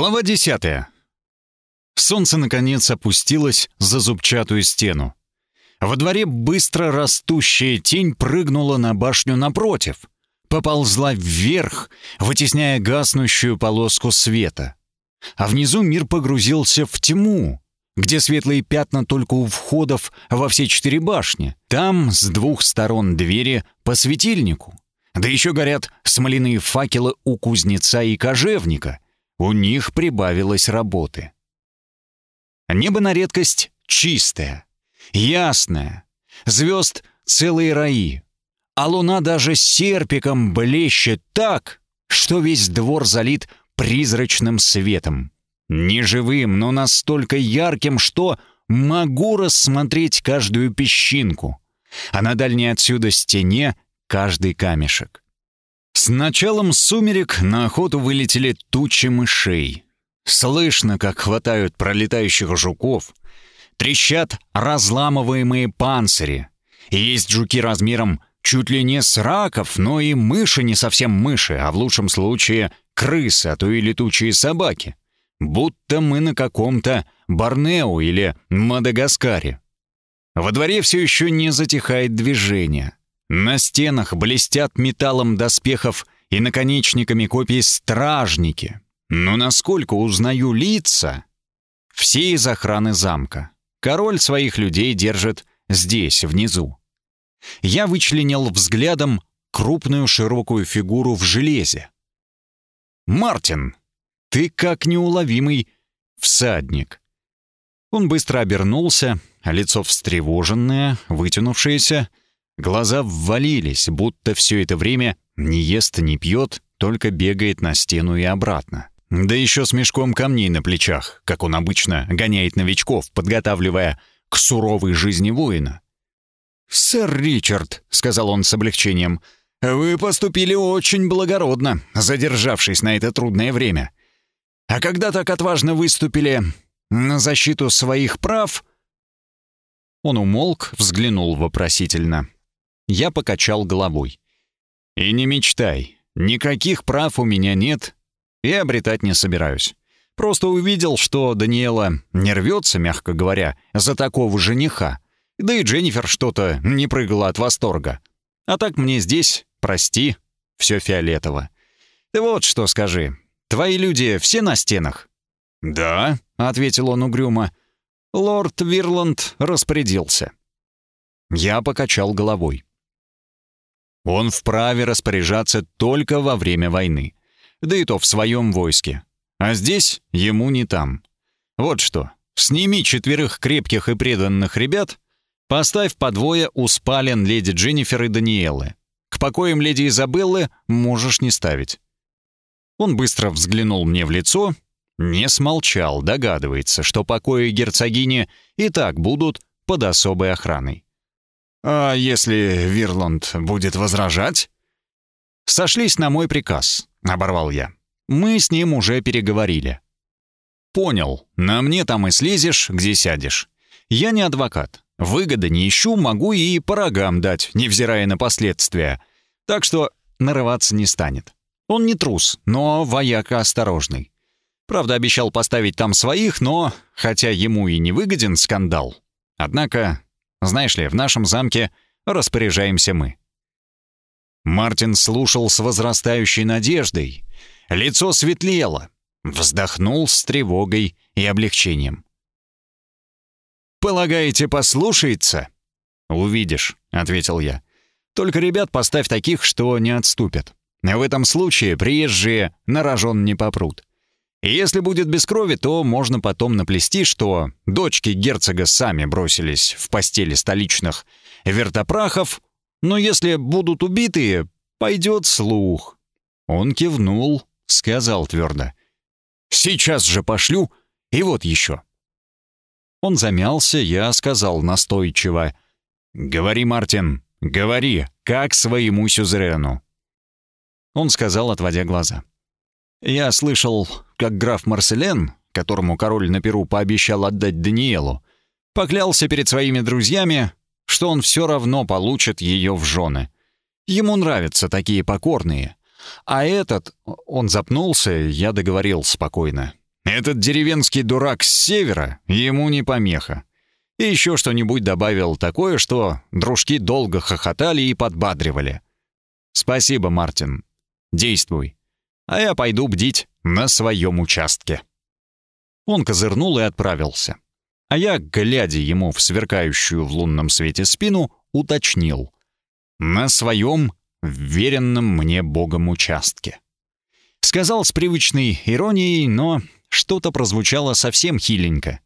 Глава десятая. Солнце, наконец, опустилось за зубчатую стену. Во дворе быстро растущая тень прыгнула на башню напротив, поползла вверх, вытесняя гаснущую полоску света. А внизу мир погрузился в тьму, где светлые пятна только у входов во все четыре башни. Там с двух сторон двери по светильнику. Да еще горят смоляные факелы у кузнеца и кожевника — у них прибавилось работы. Небо на редкость чистое, ясное, звезд целые раи, а луна даже серпиком блещет так, что весь двор залит призрачным светом. Не живым, но настолько ярким, что могу рассмотреть каждую песчинку, а на дальней отсюда стене каждый камешек. С началом сумерек на охоту вылетели тучи мышей. Слышно, как хватают пролетающих жуков. Трещат разламываемые панцири. есть жуки размером чуть ли не с раков, но и мыши не совсем мыши, а в лучшем случае крысы, а то и летучие собаки. Будто мы на каком-то Борнео или Мадагаскаре. Во дворе все еще не затихает движение. На стенах блестят металлом доспехов и наконечниками копий стражники. Но насколько узнаю лица, все из охраны замка. Король своих людей держит здесь, внизу. Я вычленил взглядом крупную широкую фигуру в железе. «Мартин, ты как неуловимый всадник». Он быстро обернулся, лицо встревоженное, вытянувшееся, Глаза ввалились, будто все это время не ест, не пьет, только бегает на стену и обратно. Да еще с мешком камней на плечах, как он обычно гоняет новичков, подготавливая к суровой жизни воина. «Сэр Ричард», — сказал он с облегчением, — «вы поступили очень благородно, задержавшись на это трудное время. А когда так отважно выступили на защиту своих прав...» Он умолк, взглянул вопросительно. Я покачал головой. «И не мечтай. Никаких прав у меня нет и обретать не собираюсь. Просто увидел, что Даниэла не рвется, мягко говоря, за такого жениха. Да и Дженнифер что-то не прыгала от восторга. А так мне здесь, прости, все фиолетово. Ты вот что скажи. Твои люди все на стенах?» «Да», — ответил он угрюмо. Лорд Вирланд распорядился. Я покачал головой. Он вправе распоряжаться только во время войны. Да и то в своем войске. А здесь ему не там. Вот что, сними четверых крепких и преданных ребят, поставь по двое у спален леди Дженнифер и Даниэлы. К покоям леди Изабеллы можешь не ставить. Он быстро взглянул мне в лицо, не смолчал, догадывается, что покои герцогини и так будут под особой охраной. «А если Вирланд будет возражать?» «Сошлись на мой приказ», — оборвал я. «Мы с ним уже переговорили». «Понял. На мне там и слезешь, где сядешь. Я не адвокат. Выгоды не ищу, могу и по рогам дать, невзирая на последствия. Так что нарываться не станет. Он не трус, но вояка осторожный. Правда, обещал поставить там своих, но, хотя ему и не выгоден скандал, однако знаешь ли, в нашем замке распоряжаемся мы». Мартин слушал с возрастающей надеждой. Лицо светлело. Вздохнул с тревогой и облегчением. «Полагаете, послушается?» «Увидишь», — ответил я. «Только ребят поставь таких, что не отступят. В этом случае приезжие на рожон не попрут. И если будет без крови, то можно потом наплести, что дочки герцога сами бросились в постели столичных вертопрахов, но если будут убитые, пойдет слух. Он кивнул, сказал твердо. «Сейчас же пошлю, и вот еще». Он замялся, я сказал настойчиво. «Говори, Мартин, говори, как своему сюзерену». Он сказал, отводя глаза. «Я слышал, как граф Марселен, которому король на Перу пообещал отдать Даниэлу, поклялся перед своими друзьями, что он все равно получит ее в жены. Ему нравятся такие покорные. А этот, он запнулся, я договорил спокойно. Этот деревенский дурак с севера ему не помеха. И еще что-нибудь добавил такое, что дружки долго хохотали и подбадривали. «Спасибо, Мартин. Действуй. А я пойду бдить на своем участке». Он козырнул и отправился. А я, глядя ему в сверкающую в лунном свете спину, уточнил. «На своем, веренном мне Богом участке». Сказал с привычной иронией, но что-то прозвучало совсем хиленько.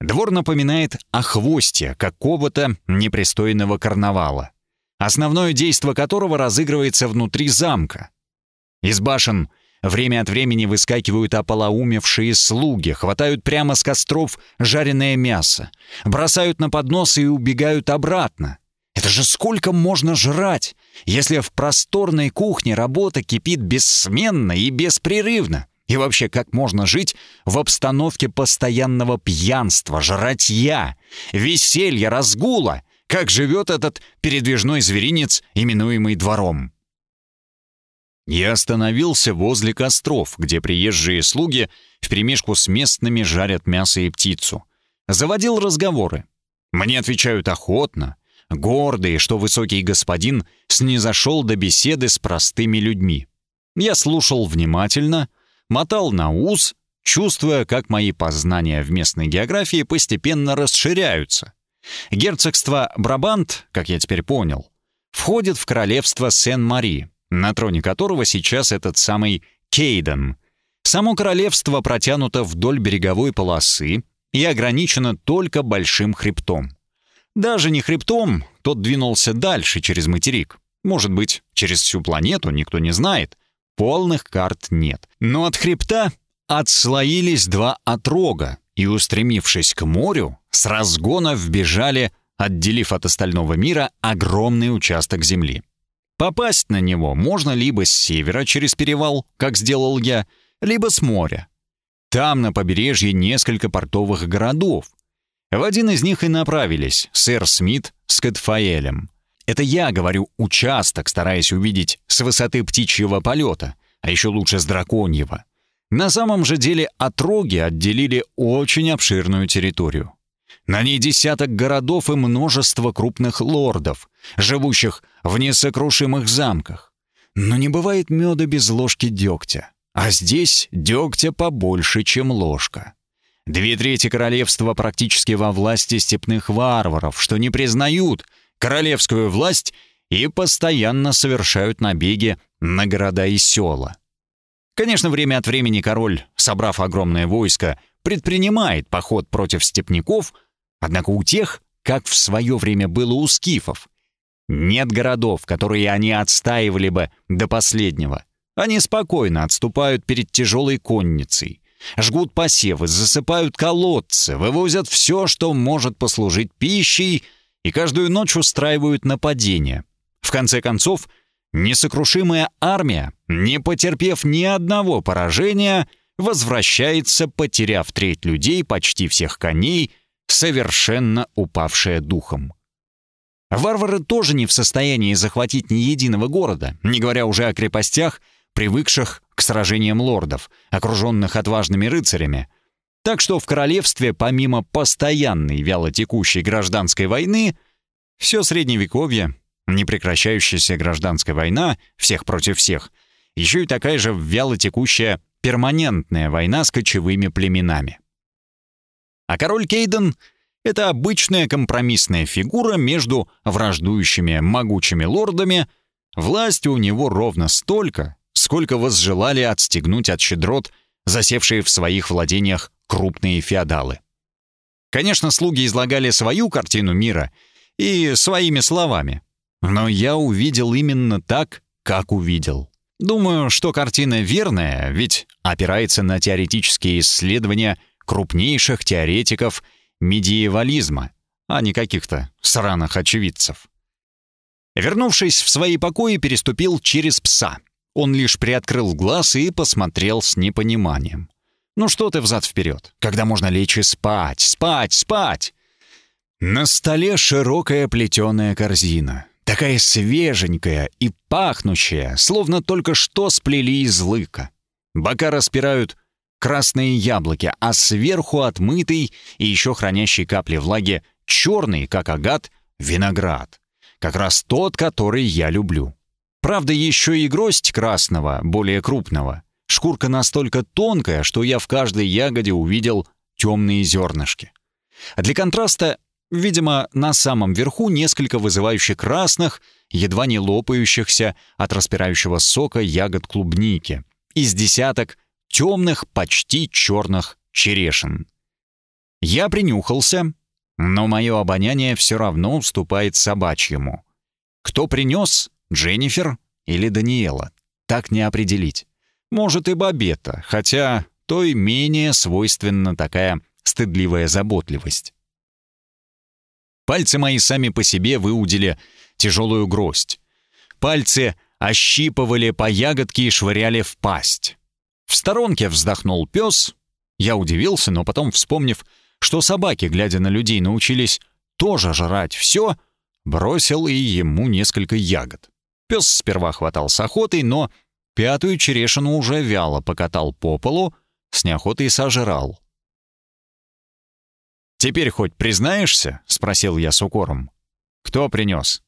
Двор напоминает о хвосте какого-то непристойного карнавала, основное действо которого разыгрывается внутри замка. Из башен время от времени выскакивают ополоумевшие слуги, хватают прямо с костров жареное мясо, бросают на поднос и убегают обратно. Это же сколько можно жрать, если в просторной кухне работа кипит бессменно и беспрерывно? И вообще, как можно жить в обстановке постоянного пьянства, жратья, веселья, разгула, как живет этот передвижной зверинец, именуемый двором? Я остановился возле костров, где приезжие слуги вперемешку с местными жарят мясо и птицу. Заводил разговоры. Мне отвечают охотно, гордые, что высокий господин снизошел до беседы с простыми людьми. Я слушал внимательно, мотал на ус, чувствуя, как мои познания в местной географии постепенно расширяются. Герцогство Брабант, как я теперь понял, входит в королевство Сен-Мари, на троне которого сейчас этот самый Кейден. Само королевство протянуто вдоль береговой полосы и ограничено только большим хребтом. Даже не хребтом, тот двинулся дальше через материк. Может быть, через всю планету, никто не знает. Полных карт нет. Но от хребта отслоились два отрога и, устремившись к морю, с разгона вбежали, отделив от остального мира огромный участок земли. Попасть на него можно либо с севера через перевал, как сделал я, либо с моря. Там на побережье несколько портовых городов. В один из них и направились сэр Смит с Катфаэлем. Это я говорю участок, стараясь увидеть с высоты птичьего полета, а еще лучше с драконьего. На самом же деле отроги отделили очень обширную территорию. На ней десяток городов и множество крупных лордов, живущих в несокрушимых замках. Но не бывает меда без ложки дегтя. А здесь дегтя побольше, чем ложка. Две трети королевства практически во власти степных варваров, что не признают королевскую власть и постоянно совершают набеги на города и села. Конечно, время от времени король, собрав огромное войско, предпринимает поход против степняков, однако у тех, как в свое время было у скифов, нет городов, которые они отстаивали бы до последнего. Они спокойно отступают перед тяжелой конницей, жгут посевы, засыпают колодцы, вывозят все, что может послужить пищей, и каждую ночь устраивают нападения. В конце концов, несокрушимая армия, не потерпев ни одного поражения, возвращается, потеряв треть людей, почти всех коней, совершенно упавшая духом. Варвары тоже не в состоянии захватить ни единого города, не говоря уже о крепостях, привыкших к сражениям лордов, окруженных отважными рыцарями. Так что в королевстве, помимо постоянной вялотекущей гражданской войны, все средневековье, непрекращающаяся гражданская война, всех против всех, еще и такая же вялотекущая перманентная война с кочевыми племенами. А король Кейден — это обычная компромиссная фигура между враждующими могучими лордами, власти у него ровно столько, сколько возжелали отстегнуть от щедрот, засевшие в своих владениях крупные феодалы. Конечно, слуги излагали свою картину мира и своими словами, но я увидел именно так, как увидел. Думаю, что картина верная, ведь опирается на теоретические исследования крупнейших теоретиков медиевализма, а не каких-то сраных очевидцев. Вернувшись в свои покои, переступил через пса — он лишь приоткрыл глаз и посмотрел с непониманием. «Ну что ты взад-вперед, когда можно лечь и спать, спать, спать!» На столе широкая плетеная корзина, такая свеженькая и пахнущая, словно только что сплели из лыка. Бока распирают красные яблоки, а сверху отмытый и еще хранящий капли влаги черный, как агат, виноград. Как раз тот, который я люблю. Правда, еще и гроздь красного, более крупного. Шкурка настолько тонкая, что я в каждой ягоде увидел темные зернышки. Для контраста, видимо, на самом верху несколько вызывающих красных, едва не лопающихся от распирающего сока ягод клубники, из десяток темных, почти черных черешин. Я принюхался, но мое обоняние все равно уступает собачьему. Кто принес, Дженнифер или Даниэла, так не определить. Может и Бабета, хотя той менее свойственна такая стыдливая заботливость. Пальцы мои сами по себе выудили тяжелую гроздь. Пальцы ощипывали по ягодке и швыряли в пасть. В сторонке вздохнул пес. Я удивился, но потом, вспомнив, что собаки, глядя на людей, научились тоже жрать все, бросил и ему несколько ягод. Пес сперва хватал с охотой, но пятую черешину уже вяло покатал по полу, с неохотой сожрал. «Теперь хоть признаешься?» — спросил я с укором. «Кто принес?»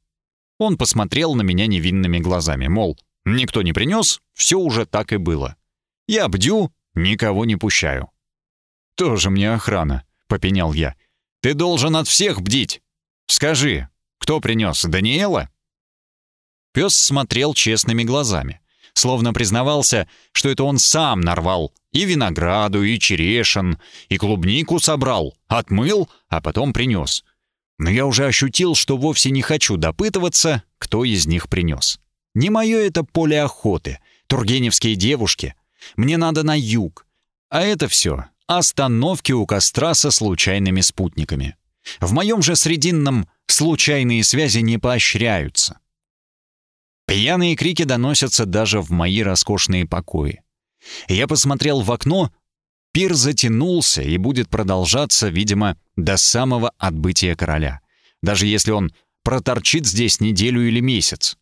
Он посмотрел на меня невинными глазами, мол, никто не принес, все уже так и было. Я бдю, никого не пущаю. «Тоже мне охрана», — попенял я. «Ты должен от всех бдить. Скажи, кто принес, Даниэла?» Пес смотрел честными глазами словно признавался, что это он сам нарвал и винограду, и черешин, и клубнику собрал, отмыл, а потом принес. Но я уже ощутил, что вовсе не хочу допытываться, кто из них принес. Не мое это поле охоты, тургеневские девушки. Мне надо на юг. А это все остановки у костра со случайными спутниками. В моем же срединном случайные связи не поощряются. Пьяные крики доносятся даже в мои роскошные покои. Я посмотрел в окно, пир затянулся и будет продолжаться, видимо, до самого отбытия короля, даже если он проторчит здесь неделю или месяц.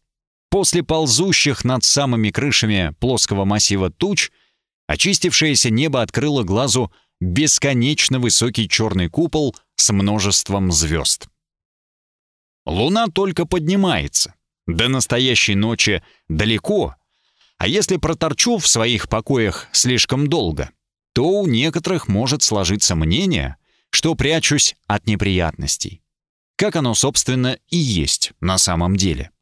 После ползущих над самыми крышами плоского массива туч, очистившееся небо открыло глазу бесконечно высокий черный купол с множеством звезд. Луна только поднимается — до настоящей ночи далеко, а если проторчу в своих покоях слишком долго, то у некоторых может сложиться мнение, что прячусь от неприятностей. Как оно, собственно, и есть на самом деле.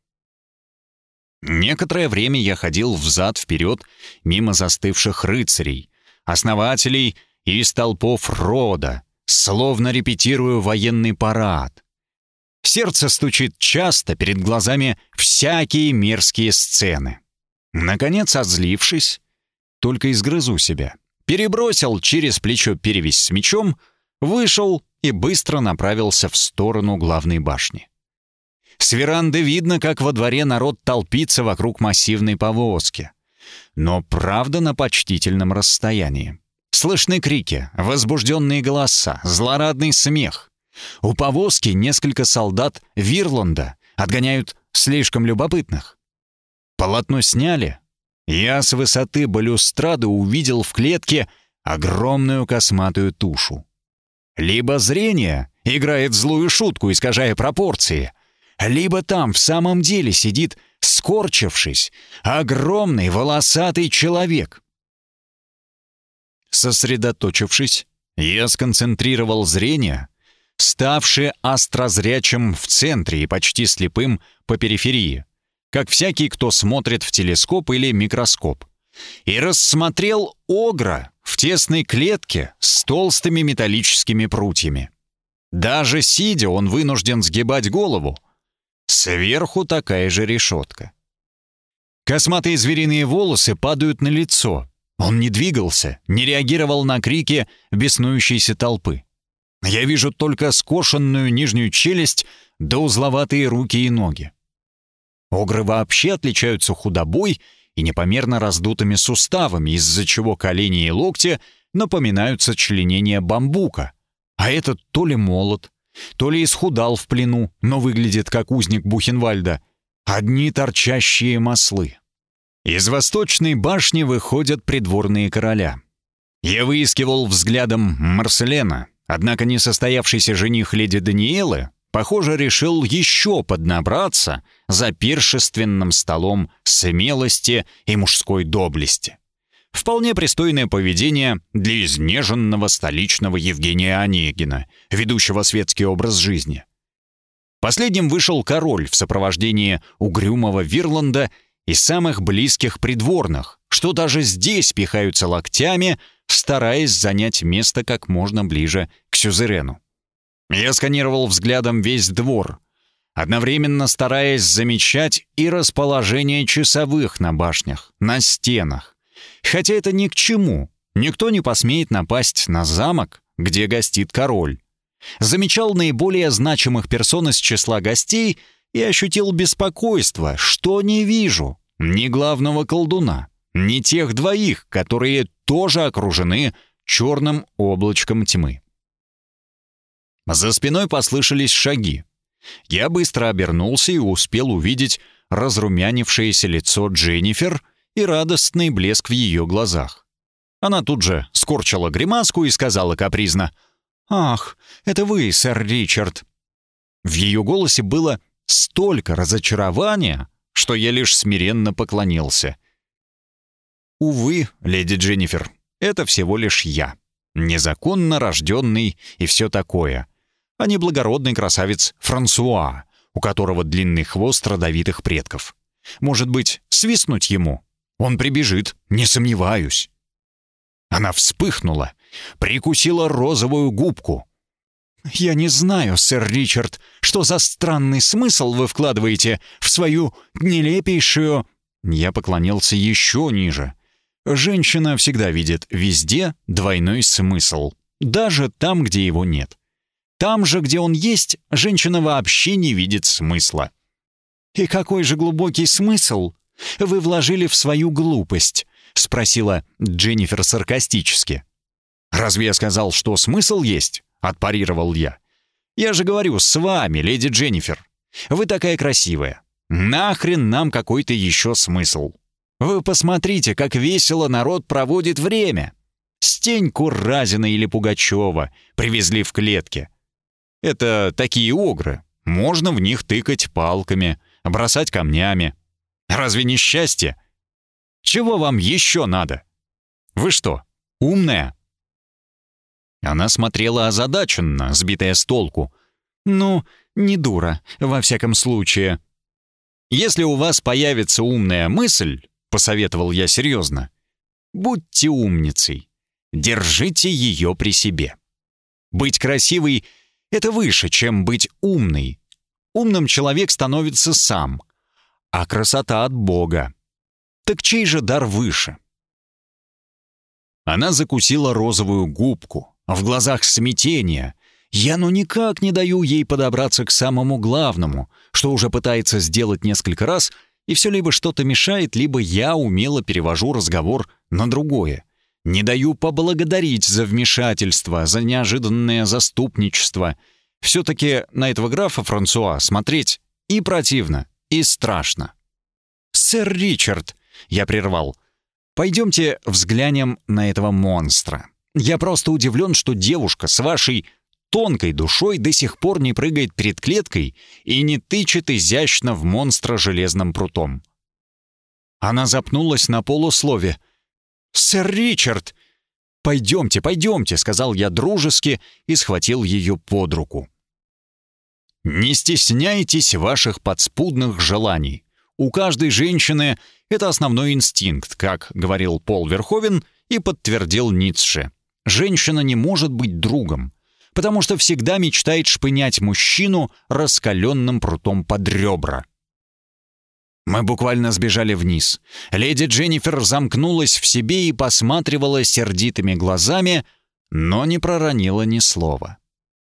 Некоторое время я ходил взад-вперед мимо застывших рыцарей, основателей и столпов рода, словно репетирую военный парад. Сердце стучит часто, перед глазами всякие мерзкие сцены. Наконец, озлившись, только изгрызу себя, перебросил через плечо перевязь с мечом, вышел и быстро направился в сторону главной башни. С веранды видно, как во дворе народ толпится вокруг массивной повозки. Но правда на почтительном расстоянии. Слышны крики, возбужденные голоса, злорадный смех. У повозки несколько солдат Вирланда отгоняют слишком любопытных. Полотно сняли. Я с высоты балюстрады увидел в клетке огромную косматую тушу. Либо зрение играет злую шутку, искажая пропорции, либо там в самом деле сидит, скорчившись, огромный волосатый человек. Сосредоточившись, я сконцентрировал зрение ставший острозрячим в центре и почти слепым по периферии, как всякий, кто смотрит в телескоп или микроскоп, и рассмотрел огра в тесной клетке с толстыми металлическими прутьями. Даже сидя, он вынужден сгибать голову. Сверху такая же решетка. Косматые звериные волосы падают на лицо. Он не двигался, не реагировал на крики беснующейся толпы. Я вижу только скошенную нижнюю челюсть да узловатые руки и ноги. Огры вообще отличаются худобой и непомерно раздутыми суставами, из-за чего колени и локти напоминают сочленение бамбука. А этот то ли молод, то ли исхудал в плену, но выглядит как узник Бухенвальда. Одни торчащие маслы. Из восточной башни выходят придворные короля. Я выискивал взглядом Марселена, однако несостоявшийся жених леди Даниэлы, похоже, решил еще поднабраться за пиршественным столом смелости и мужской доблести. Вполне пристойное поведение для изнеженного столичного Евгения Онегина, ведущего светский образ жизни. Последним вышел король в сопровождении угрюмого Вирланда и самых близких придворных, что даже здесь пихаются локтями, стараясь занять место как можно ближе к сюзерену. Я сканировал взглядом весь двор, одновременно стараясь замечать и расположение часовых на башнях, на стенах. Хотя это ни к чему. Никто не посмеет напасть на замок, где гостит король. Замечал наиболее значимых персон из числа гостей и ощутил беспокойство, что не вижу ни главного колдуна, ни тех двоих, которые тоже окружены черным облачком тьмы. За спиной послышались шаги. Я быстро обернулся и успел увидеть разрумянившееся лицо Дженнифер и радостный блеск в ее глазах. Она тут же скорчила гримаску и сказала капризно «Ах, это вы, сэр Ричард!» В ее голосе было столько разочарования, что я лишь смиренно поклонился. «Увы, леди Дженнифер, это всего лишь я, незаконно рожденный и все такое а не благородный красавец Франсуа, у которого длинный хвост родовитых предков. Может быть, свистнуть ему? Он прибежит, не сомневаюсь. Она вспыхнула, прикусила розовую губку. «Я не знаю, сэр Ричард, что за странный смысл вы вкладываете в свою нелепейшую...» Я поклонился еще ниже. Женщина всегда видит везде двойной смысл, даже там, где его нет. Там же, где он есть, женщина вообще не видит смысла. «И какой же глубокий смысл вы вложили в свою глупость?» — спросила Дженнифер саркастически. «Разве я сказал, что смысл есть?» — отпарировал я. «Я же говорю, с вами, леди Дженнифер. Вы такая красивая. Нахрен нам какой-то еще смысл? Вы посмотрите, как весело народ проводит время. Стеньку Разина или Пугачева привезли в клетке. Это такие огры. Можно в них тыкать палками, бросать камнями. Разве не счастье? Чего вам еще надо? Вы что, умная?» Она смотрела озадаченно, сбитая с толку. «Ну, не дура, во всяком случае». «Если у вас появится умная мысль», — посоветовал я серьезно, — «будьте умницей, держите ее при себе. Быть красивой — это выше, чем быть умной. Умным человек становится сам, а красота от Бога. Так чей же дар выше? Она закусила розовую губку, в глазах смятение. Я ну никак не даю ей подобраться к самому главному, что уже пытается сделать несколько раз, и все либо что-то мешает, либо я умело перевожу разговор на другое. Не даю поблагодарить за вмешательство, за неожиданное заступничество. Все-таки на этого графа Франсуа смотреть и противно, и страшно. «Сэр Ричард!» — я прервал. «Пойдемте взглянем на этого монстра. Я просто удивлен, что девушка с вашей тонкой душой до сих пор не прыгает перед клеткой и не тычет изящно в монстра железным прутом». Она запнулась на полуслове — «Сэр Ричард!» «Пойдемте, пойдемте», — сказал я дружески и схватил ее под руку. «Не стесняйтесь ваших подспудных желаний. У каждой женщины это основной инстинкт, как говорил Пол Верховен и подтвердил Ницше. Женщина не может быть другом, потому что всегда мечтает шпынять мужчину раскаленным прутом под ребра. Мы буквально сбежали вниз. Леди Дженнифер замкнулась в себе и посматривала сердитыми глазами, но не проронила ни слова.